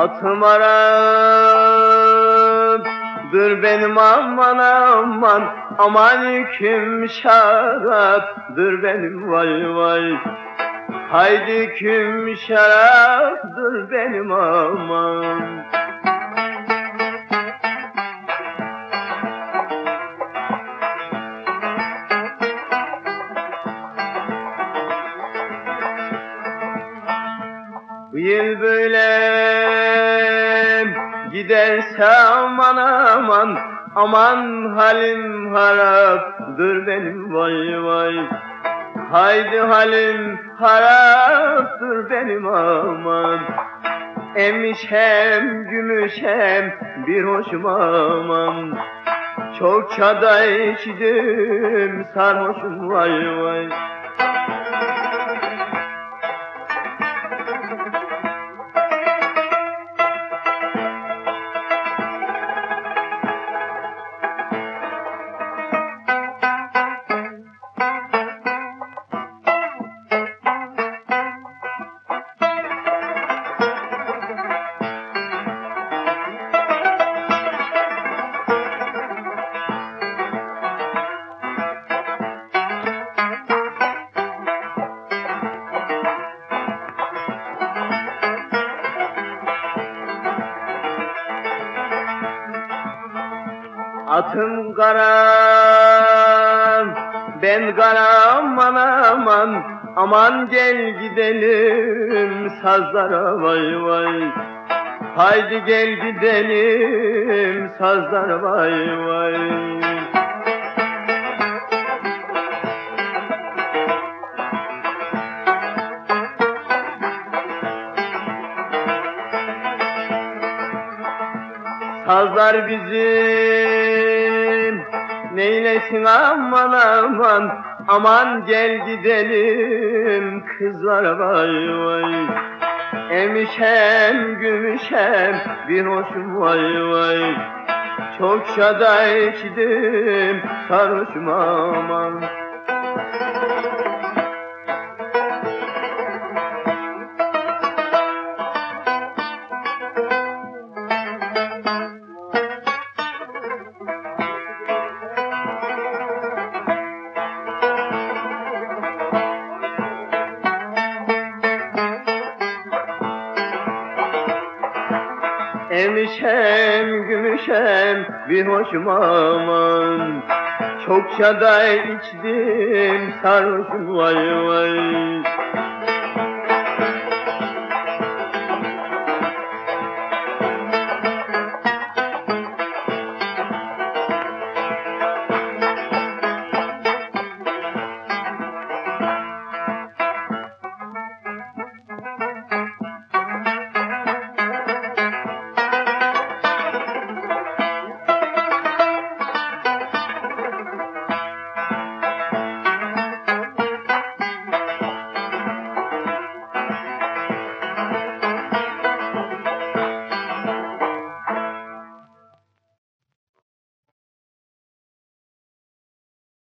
Atım Arap'dır benim aman aman Aman kim şaraptır benim vay vay. Haydi kim şaraptır benim aman Bu yıl böyle giderse aman aman Aman halim haraptır benim vay vay. Haydi halim haraptır benim aman. Emişem gümüşem bir hoşum aman. Çok çada içtim sarhoşum vay vay Atım kara, ben kara aman aman. Aman gel gidelim sazlara vay vay. Haydi gel gidelim sazlara vay vay. Sazlar bizim neylesin aman aman? Aman gel gidelim kızlar vay vay. Emişem gümüşem bir hoşum vay vay. Çok şada içtim sarhoşum aman Emişem gümüşem bir hoşum aman. Çok şada içtim sarhoşum vay vay